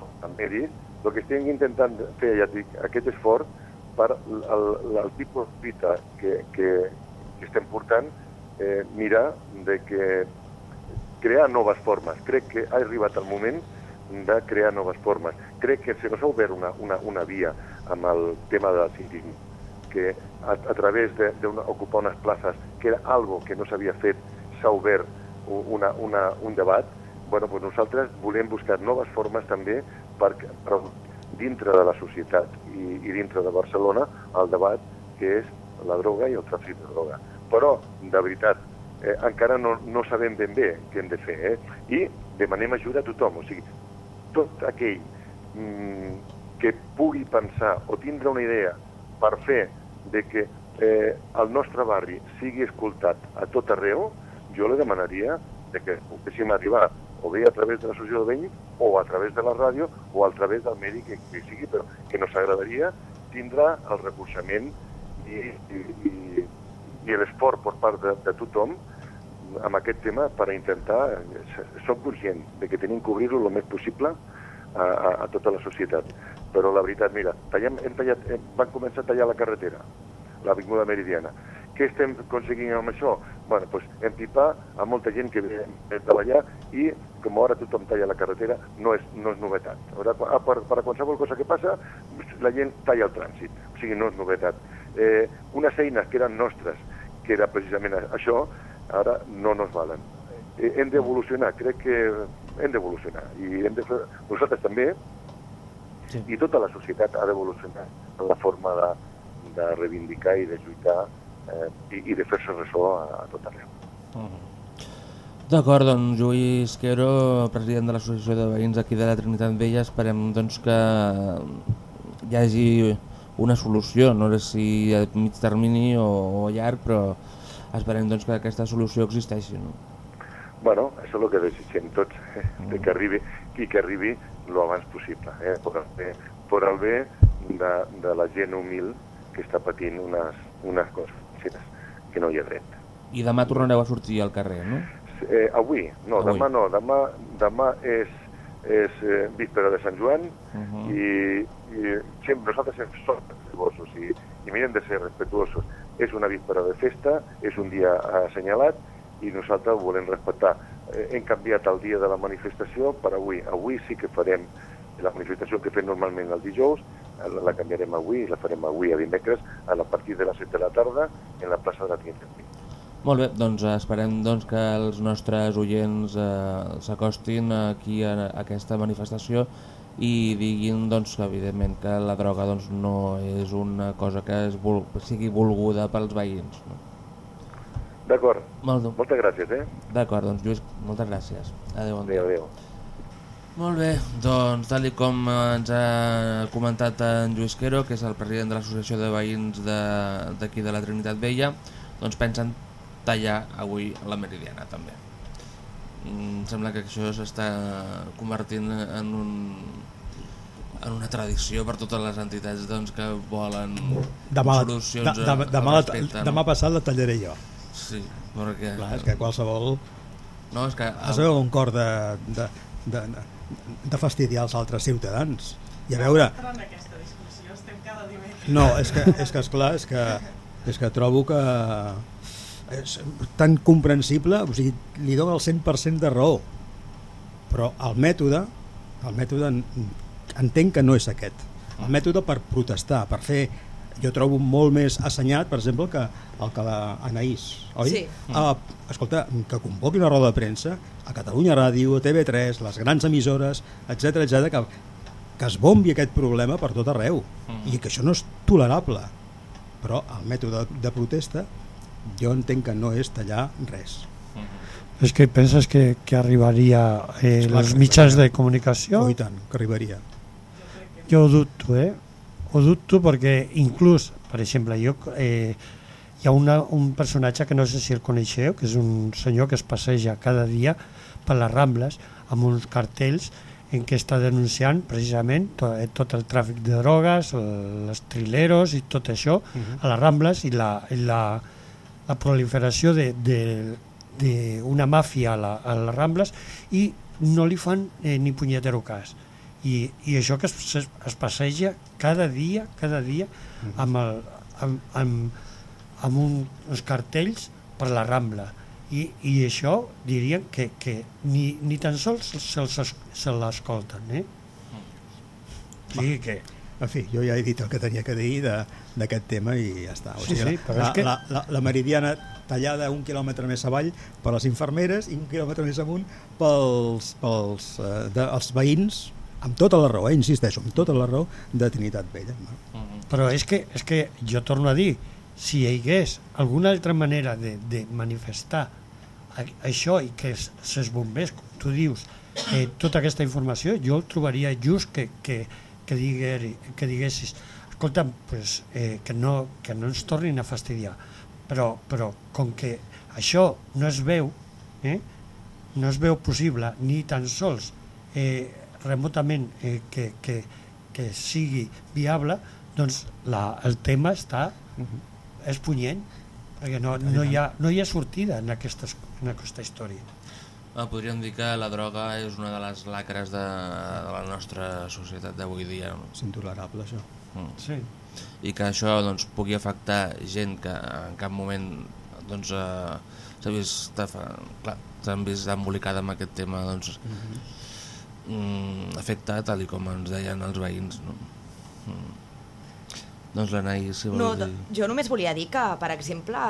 doncs també dit, el que estem intentant fer, ja dic, aquest esforç per el, el, el tipus de vida que, que, que estem portant, eh, mirar de que crear noves formes. Crec que ha arribat el moment de crear noves formes. Crec que se nos ha obert una, una, una via amb el tema del sindicalisme, que a, a través d'ocupar unes places, que era algo que no s'havia fet, s'ha obert una, una, un debat. Bueno, doncs nosaltres volem buscar noves formes també per, per dintre de la societat i, i dintre de Barcelona el debat que és la droga i el tràfic de droga. Però, de veritat, eh, encara no, no sabem ben bé què hem de fer. Eh? I demanem ajuda a tothom. O sigui, tot aquell mm, que pugui pensar o tindre una idea per fer de que eh, el nostre barri sigui escoltat a tot arreu, jo li demanaria de que poguéssim arribar o bé a través de l'associació de veïns o a través de la ràdio o a través del medi que, que sigui, però que nos agradaria tindre el reconeixement i, i, i, i l'esport per part de, de tothom amb aquest tema per intentar, eh, som conscients de que tenim que obrir-ho el més possible a, a, a tota la societat. Però la veritat, mira, tallem, hem tallat, hem, van començar a tallar la carretera, l'Avinguda Meridiana. Què estem aconseguint amb això? bueno, doncs, empipar a molta gent que ve a treballar i com ara tothom talla la carretera no és, no és novetat. Ara, per, per a qualsevol cosa que passa, la gent talla el trànsit, o sigui, no és novetat. Eh, unes eines que eren nostres, que era precisament això, ara no nos valen. Eh, hem d'evolucionar, crec que hem d'evolucionar i hem de fer, nosaltres també sí. i tota la societat ha d'evolucionar en la forma de, de reivindicar i de lluitar eh, i, i de fer-se ressò a, a tot arreu. Uh -huh. D'acord, doncs Lluís Quero, president de l'Associació de Veïns aquí de la Trinitat Vella, esperem doncs, que hi hagi una solució, no sé si a mig termini o, o a llarg, però esperem doncs, que aquesta solució existeixi. No? Bueno, això és el que desitgem tots, eh? de que arribi, i que arribi el abans possible, eh? per, el bé, per el bé de, de la gent humil que està patint unes, unes coses que no hi ha dret. I demà tornareu a sortir al carrer, no? Eh, avui, no, avui. demà no, demà, demà és, és eh, víspera de Sant Joan uh -huh. i, i sempre nosaltres som respetuosos i, i mirem de ser respetuosos. És una víspera de festa, és un dia assenyalat i nosaltres volem respectar. Eh, hem canviat el dia de la manifestació per avui. Avui sí que farem la manifestació que fem normalment el dijous, la, la canviarem avui la farem avui a dimecres a la partir de les 7 de la tarda en la plaça de la Trinitat. Molt bé, doncs esperem doncs, que els nostres oients eh, s'acostin aquí a, aquesta manifestació i diguin doncs, que evidentment que la droga doncs, no és una cosa que es vol, sigui volguda pels veïns. No? D'acord, Molt... moltes gràcies. Eh? D'acord, doncs Lluís, moltes gràcies. Adéu. Adéu, adéu. Molt bé, doncs tal com ens ha comentat en Lluís Quero, que és el president de l'Associació de Veïns d'aquí de, de la Trinitat Vella, doncs pensen tallar avui la Meridiana també. Em sembla que això s'està convertint en, un, en una tradició per totes les entitats doncs, que volen demà, solucions de, de, demà, respecte, demà no? passat la tallaré jo. Sí, perquè... Clar, és que qualsevol... No, és que... El... Has un cor de, de, de, de de fastidiar els altres ciutadans. I a veure... No, és que, és que esclar, és que, és que trobo que és tan comprensible, o sigui, li dono el 100% de raó, però el mètode, el mètode entenc que no és aquest. El mètode per protestar, per fer jo trobo molt més assenyat, per exemple, que el que l'Anaïs, oi? Sí. Ah, escolta, que convoqui una roda de premsa a Catalunya Ràdio, a TV3, les grans emissores, etc etc que, que es bombi aquest problema per tot arreu mm. i que això no és tolerable. Però el mètode de protesta jo entenc que no és tallar res. Mm. És que penses que, que arribaria eh, Esclar, els mitjans de comunicació? Oh, i tant, que arribaria. Jo ho dubto, eh? Ho dubto perquè inclús, per exemple, jo, eh, hi ha una, un personatge que no sé si el coneixeu, que és un senyor que es passeja cada dia per les Rambles amb uns cartells en què està denunciant precisament tot, tot el tràfic de drogues, el- els trileros i tot això Mhm. a les Rambles i la, i la, la proliferació de, de, d'una màfia a, la, a les Rambles i no li fan eh, ni punyetero cas. I, i això que es, es, passeja cada dia, cada dia, amb, el, amb, amb, amb un, uns cartells per la Rambla. I, i això dirien que, que ni, ni tan sols se'ls es- se l'escolten. Eh? O sigui que... En fi, jo ja he dit el que tenia que dir d'aquest tema i ja està. O Sí, sigui, sí, però la, és que- la, la, la meridiana tallada un quilòmetre més avall per les infermeres i un quilòmetre més amunt pels, pels eh, de, els veïns amb tota la raó, eh, insisteixo, amb tota la raó de Trinitat Vella. Però és que, és que jo torno a dir, si hi hagués alguna altra manera de, de manifestar això i que es- s'esbombés, com tu dius, eh, tota aquesta informació, jo el trobaria just que, que, que, diguer, que diguessis escolta'm, pues, eh, que, no, que no ens tornin a fastidiar però, però com que això no es veu eh, no es veu possible ni tan sols eh, remotament eh, que, que, que sigui viable doncs la, el tema està és punyent perquè no, no, hi ha, no hi ha sortida en, aquestes, en aquesta història Ah, podríem dir que la droga és una de les lacres de, de la nostra societat d'avui dia. No? És intolerable, això. Mm. sí. I que això doncs, pugui afectar gent que en cap moment doncs, eh, s'ha vist, afa- clar, vist embolicada amb aquest tema doncs, mm, afecta tal i com ens deien els veïns. No? Mm. Doncs l'Anaïs, si vols No, dir... jo només volia dir que, per exemple,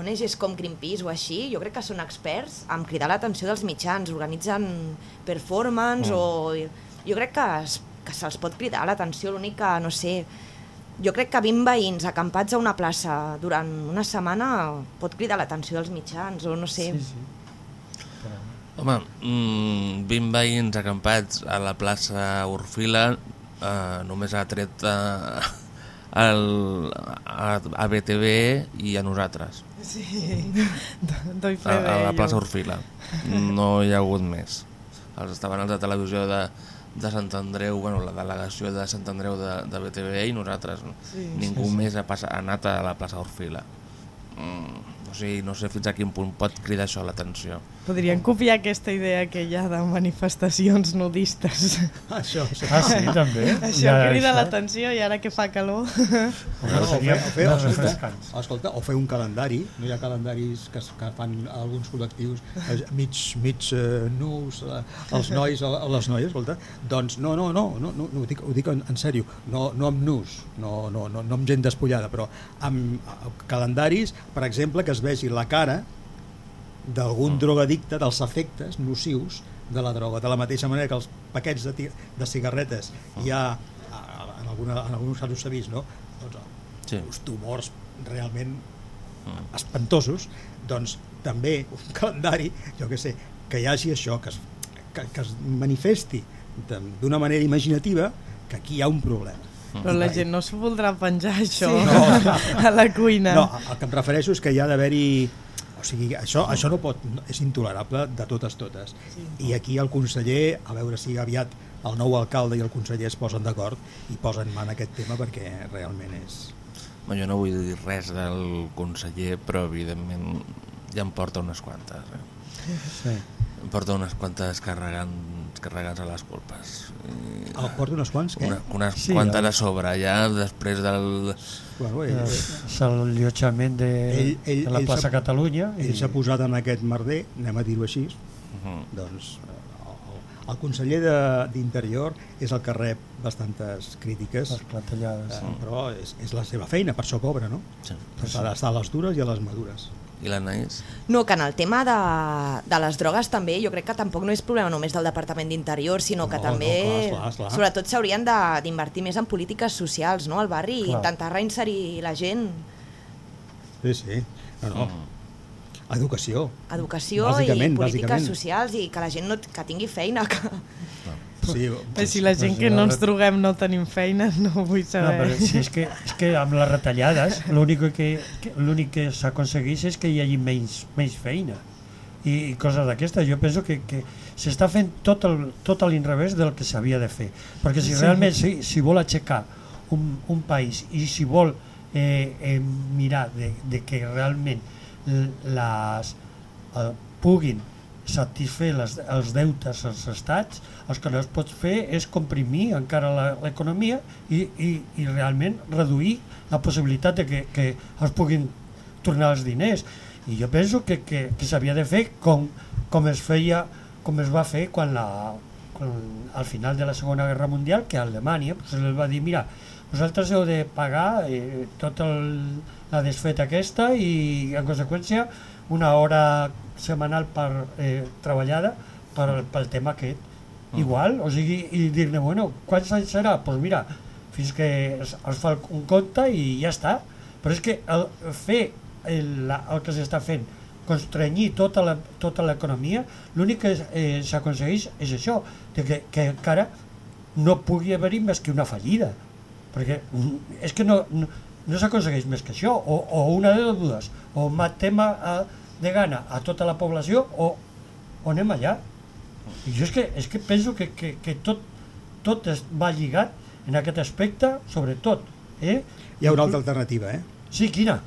ONGs com Greenpeace o així, jo crec que són experts en cridar l'atenció dels mitjans, organitzen performance Mm. o... Jo crec que, es, que se'ls pot cridar l'atenció, l'únic que, no sé, jo crec que 20 veïns acampats a una plaça durant una setmana pot cridar l'atenció dels mitjans, o no sé... sí, sí. Home, mm, 20 veïns acampats a la plaça Orfila eh, només ha tret eh, el, a, a BTV i a nosaltres, Sí, do- doy fe a, a la plaça Orfila. No hi ha hagut més. Els estaven els de televisió de, de Sant Andreu, bueno, la delegació de Sant Andreu de, de BTV i nosaltres. Sí, Ningú més ha, passat, ha anat a la plaça Orfila. Mm, o sigui, no sé fins a quin punt pot cridar això l'atenció. Podrien copiar aquesta idea que hi ha de manifestacions nudistes. Això, això. Ah, sí, també? Això Ja, crida l'atenció i ara que fa calor... No, o seria fer, o fer, més escolta, escolta, o fer un calendari, no hi ha calendaris que, que fan alguns col·lectius eh, mig, mig eh, nus, eh, els nois o les noies, escolta, doncs no, no, no, no, no, no ho dic, ho dic en, en sèrio, no, no amb nus, no, no, no, no amb gent despullada, però amb calendaris, per exemple, que es vegi la cara d'algun drogadicte, dels efectes nocius de la droga, de la mateixa manera que els paquets de, de cigarretes hi ha, a- en, alguna, en alguns casos s'ha vist, no? Doncs, Sí. uns tumors realment espantosos, doncs també un calendari, jo que sé, que hi hagi això, que es, que, que es manifesti de- d'una manera imaginativa que aquí hi ha un problema. Però la gent no s'ho voldrà penjar, això, Sí. No. a la cuina. No, el que em refereixo és que hi ha d'haver-hi... O sigui, això, això no pot, és intolerable de totes totes. I aquí el conseller, a veure si aviat el nou alcalde i el conseller es posen d'acord i posen mà en aquest tema perquè realment és... Bueno, jo no vull dir res del conseller, però evidentment ja em porta unes quantes. Eh? Sí. Em porta unes quantes carregant, carregant a les culpes. I, porta unes quants, què? una, unes Sí, quantes el- a sobre, ja després del... Bueno, ell, Eh, És el llotjament de, ell, ell, de la ell plaça s'ha- Catalunya. Ell s'ha posat en aquest merder, anem a dir-ho així, Uh doncs eh, el, el conseller de- d'Interior és el que rep bastantes crítiques, eh, però és, és la seva feina, per això cobra, no? sí. Ha d'estar a les dures i a les madures. I l'Anaïs? No, que en el tema de, de les drogues també jo crec que tampoc no és problema només del Departament d'Interior, sinó que No, també, no, clar, esclar, esclar. sobretot s'haurien de- d'invertir més en polítiques socials no, al barri i Clar. intentar reinserir la gent, Sí, sí. No, no. Educació. educació Bàsicament, i polítiques bàsicament. socials i que la gent no, que tingui feina. Que... Sí, Però si la gent Pues que no ens droguem no tenim feina, no vull No, saber. però si és que, és que amb les retallades l'únic que, que, que s'aconsegueix és que hi hagi menys, menys feina i, i coses d'aquestes. Jo penso que, que s'està fent tot el, tot a l'inrevés del que s'havia de fer. Perquè si realment si, si vol aixecar un, un país i si vol eh, eh, mirar de, de que realment les, eh, puguin satisfer les, els deutes als estats, el que no es pot fer és comprimir encara l'economia i, i, i realment reduir la possibilitat de que, que es puguin tornar els diners. I jo penso que, que, que s'havia de fer com, com es feia com es va fer quan, la, quan al final de la Segona Guerra Mundial que a Alemanya pues, va dir mira, vosaltres heu de pagar eh, tota la desfeta aquesta i en conseqüència una hora setmanal per eh, treballada per, pel tema aquest igual, o sigui, i dir-ne, bueno, quants anys serà? Doncs pues mira, fins que es, es fa un compte i ja està. Però és que el, fer el, la, el que s'està fent, constrenyir tota la- tota l'economia, l'únic que eh, s'aconsegueix és això, de que, que encara no pugui haver-hi més que una fallida. Perquè mm, és que no, no, no s'aconsegueix més que això, o, o una de dues, o matem a, a, de gana a tota la població o, o anem allà. I jo és que, és que penso que, que, que tot, tot es va lligat en aquest aspecte, sobretot. Eh? Hi ha una altra alternativa, eh? Sí, quina?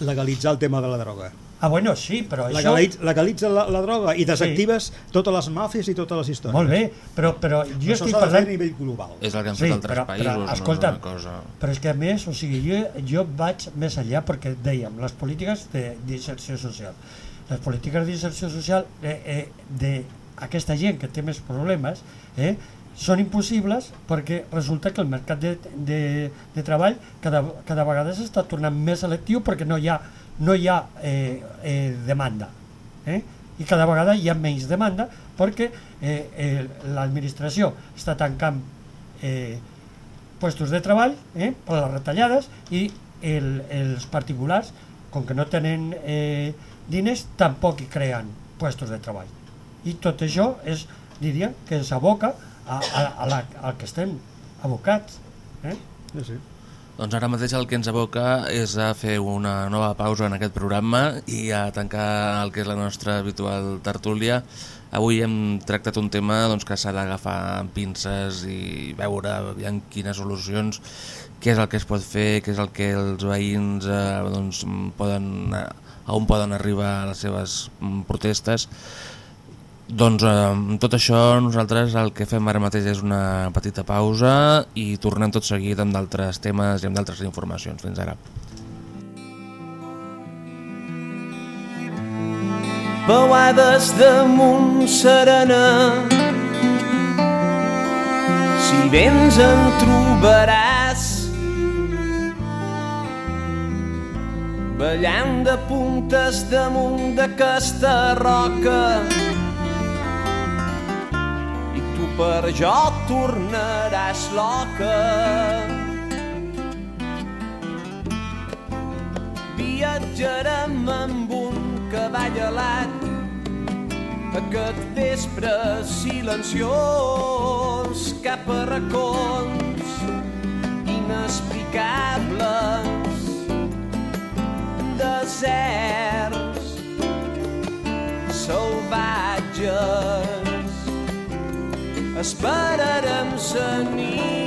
Legalitzar el tema de la droga. Ah, bueno, sí, però això... Legalitza, legalitza la, la droga i desactives sí. totes les màfies i totes les històries. Molt bé, però, però jo Això estic s'ha de fer parlant... a nivell global. És el que han Sí, fet altres però- països, però, no és una cosa... Però és que a més, o sigui, jo, jo vaig més enllà perquè dèiem, les polítiques de- d'inserció social. Les polítiques d'inserció social eh, eh, d'aquesta gent que té més problemes eh, són impossibles perquè resulta que el mercat de, de, de treball cada, cada vegada s'està tornant més selectiu perquè no hi ha, no hi ha eh, eh, demanda. Eh? i cada vegada hi ha menys demanda perquè eh, eh, l'administració està tancant eh, puestos de treball eh, per les retallades i el, els particulars, com que no tenen eh, diners, tampoc hi creen puestos de treball. I tot això és, diria, que s'aboca a, a, a la, al que estem abocats. Eh? Sí, sí. Doncs ara mateix el que ens aboca és a fer una nova pausa en aquest programa i a tancar el que és la nostra habitual tertúlia. Avui hem tractat un tema doncs, que s'ha d'agafar amb pinces i veure aviam quines solucions, què és el que es pot fer, què és el que els veïns eh, doncs, poden, eh, on poden arribar a les seves mm, protestes. Doncs eh, amb tot això nosaltres el que fem ara mateix és una petita pausa i tornem tot seguit amb d'altres temes i amb d'altres informacions. Fins ara. Peuades damunt serena Si vens en trobaràs Ballant de puntes damunt d'aquesta roca per jo tornaràs loca. Viatjarem amb un cavall alat aquest vespre silenciós cap a racons inexplicables deserts salvatges esperarem la nit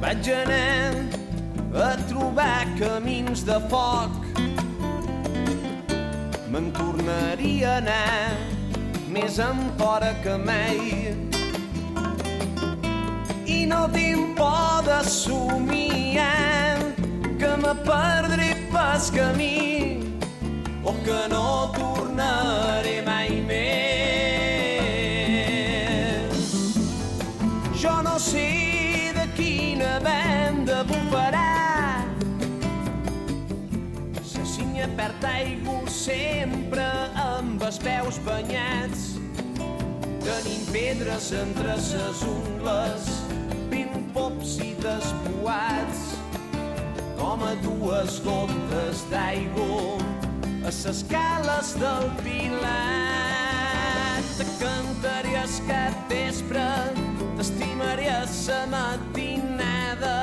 Vaig anar a trobar camins de foc. Me'n tornaria a anar més en fora que mai. I no tinc por de somiar que me perdré pas camí o que no tornaré mai més. Jo no sé de quina banda bufarà. La cinya perd aigua sempre amb els peus banyats. Tenim pedres entre ses ungles, ben pops i despoats, com a dues gotes d'aigua a ses cales del Pilar. Te cantaries aquest vespre, t'estimaré a la matinada.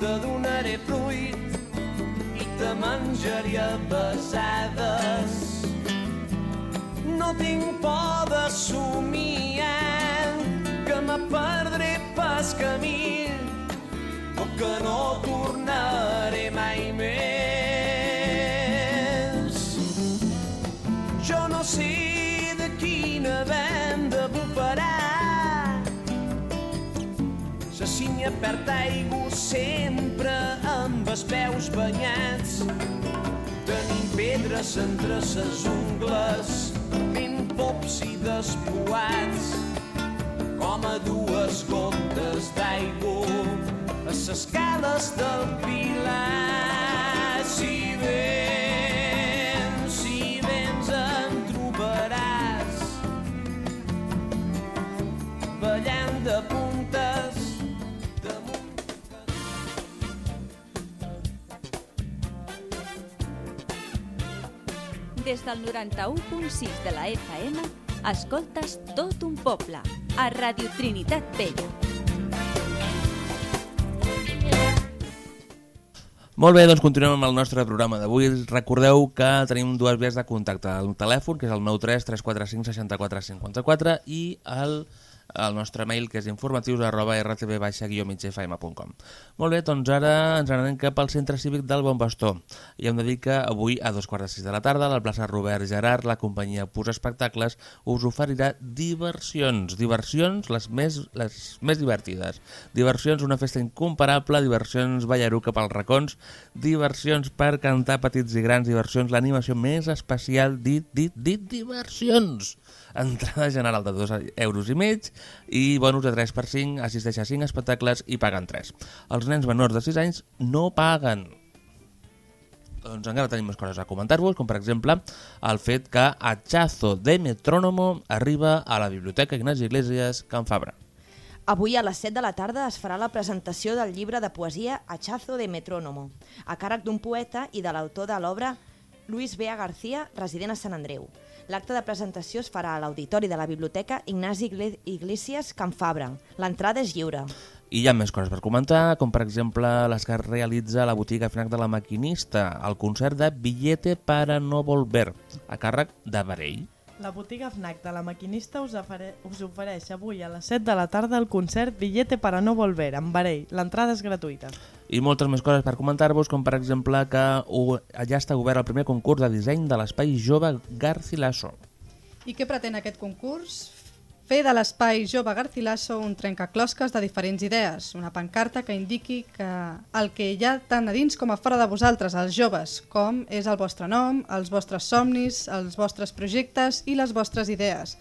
Te donaré fruit i te menjaria pesades. No tinc por de somiar que me perdré pas camins que no tornaré mai més. Jo no sé de quina banda bufarà la sínia perd aigua sempre amb els peus banyats. Tenim pedres entre ses ungles, ben pops i despoats, com a dues gotes d'aigua a ses cales del Pilar. Si vens, si vens en trobaràs ballant de puntes damunt Des del 91.6 de la FM, escoltes tot un poble, a Radio Trinitat Vella. Molt bé, doncs continuem amb el nostre programa d'avui. Recordeu que tenim dues vies de contacte. El telèfon, que és el 93 345 64 54 i el el nostre mail que és informatius arroba rtb-migfm.com Molt bé, doncs ara ens anem cap al centre cívic del Bon Pastor. I hem de dir que avui a dos quarts de sis de la tarda a la plaça Robert Gerard la companyia Pus Espectacles us oferirà diversions, diversions les més, les més divertides. Diversions, una festa incomparable diversions ballaruca pels racons diversions per cantar petits i grans diversions, l'animació més especial dit, dit, dit, diversions entrada general de 2 euros i mig i bonus de 3 per 5, assisteix a 5 espectacles i paguen 3. Els nens menors de 6 anys no paguen. Doncs encara tenim més coses a comentar-vos, com per exemple el fet que Hachazo de Metrónomo arriba a la Biblioteca Ignasi Iglesias Can Fabra. Avui a les 7 de la tarda es farà la presentació del llibre de poesia Hachazo de Metrónomo, a càrrec d'un poeta i de l'autor de l'obra Luis Bea García, resident a Sant Andreu. L'acte de presentació es farà a l'auditori de la Biblioteca Ignasi Igle- Iglesias Can Fabra. L'entrada és lliure. I hi ha més coses per comentar, com per exemple les que realitza la botiga FNAC de la Maquinista, el concert de Billete para no volver, a càrrec de Varell. La botiga FNAC de la Maquinista us, ofere us ofereix avui a les 7 de la tarda el concert Billete para no volver, amb Varell. L'entrada és gratuïta. I moltes més coses per comentar-vos, com per exemple que ja està obert el primer concurs de disseny de l'espai jove Garcilaso. I què pretén aquest concurs? Fer de l'espai Jove Garcilaso un trencaclosques de diferents idees, una pancarta que indiqui que el que hi ha tant a dins com a fora de vosaltres, els joves, com és el vostre nom, els vostres somnis, els vostres projectes i les vostres idees.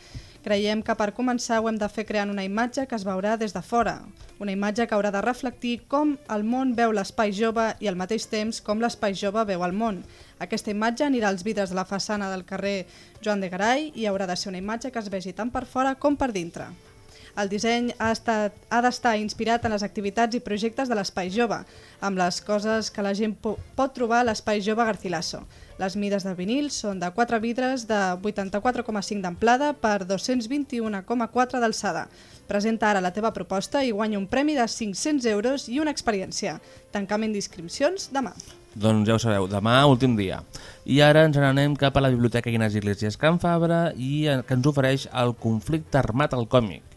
Creiem que per començar ho hem de fer creant una imatge que es veurà des de fora, una imatge que haurà de reflectir com el món veu l'espai jove i al mateix temps com l'espai jove veu el món. Aquesta imatge anirà als vidres de la façana del carrer Joan de Garay i haurà de ser una imatge que es vegi tant per fora com per dintre. El disseny ha estat- ha d'estar inspirat en les activitats i projectes de l'Espai Jove, amb les coses que la gent po pot trobar a l'Espai Jove Garcilaso. Les mides del vinil són de 4 vidres de 84,5 d'amplada per 221,4 d'alçada. Presenta ara la teva proposta i guanya un premi de 500 euros i una experiència. Tancament d'inscripcions demà. Doncs ja ho sabeu, demà últim dia. I ara ens n'anem cap a la Biblioteca Ignasi Iglesias Can Fabra i eh, que ens ofereix el conflicte armat al còmic.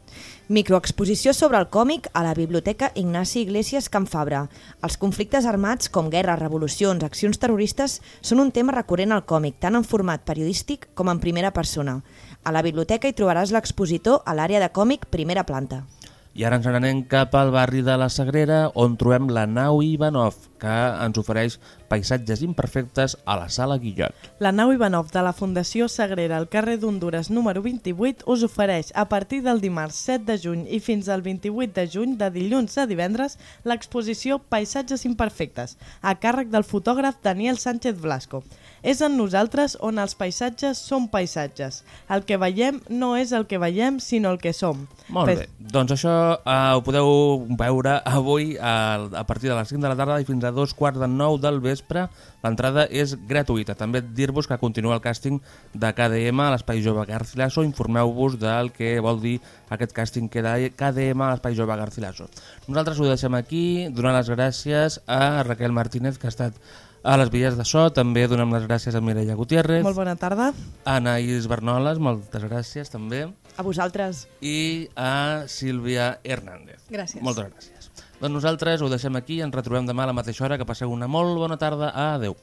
Microexposició sobre el còmic a la Biblioteca Ignasi Iglesias Can Fabra. Els conflictes armats, com guerres, revolucions, accions terroristes, són un tema recurrent al còmic, tant en format periodístic com en primera persona. A la biblioteca hi trobaràs l'expositor a l'àrea de còmic primera planta. I ara ens n'anem cap al barri de la Sagrera, on trobem la nau Ivanov, que ens ofereix paisatges imperfectes a la sala Guillot. La nau Ivanov de la Fundació Sagrera al carrer d'Honduras número 28 us ofereix a partir del dimarts 7 de juny i fins al 28 de juny de dilluns a divendres l'exposició Paisatges imperfectes a càrrec del fotògraf Daniel Sánchez Blasco. És en nosaltres on els paisatges són paisatges. El que veiem no és el que veiem, sinó el que som. Molt Pe- bé, doncs això eh, ho podeu veure avui a, a partir de les 5 de la tarda i fins a dos quarts de 9 del vespre. L'entrada és gratuïta. També dir-vos que continua el càsting de KDM a l'Espai Jove Garcilaso. Informeu-vos del que vol dir aquest càsting que de KDM a l'Espai Jove Garcilaso. Nosaltres ho deixem aquí, donar les gràcies a Raquel Martínez, que ha estat A les vies de so també donem les gràcies a Mireia Gutiérrez, Molt bona tarda. a Anaïs Bernoles, moltes gràcies també, A vosaltres. i a Sílvia Hernández. Gràcies. Moltes gràcies. Doncs nosaltres ho deixem aquí i ens retrobem demà a la mateixa hora. Que passeu una molt bona tarda. Adeu.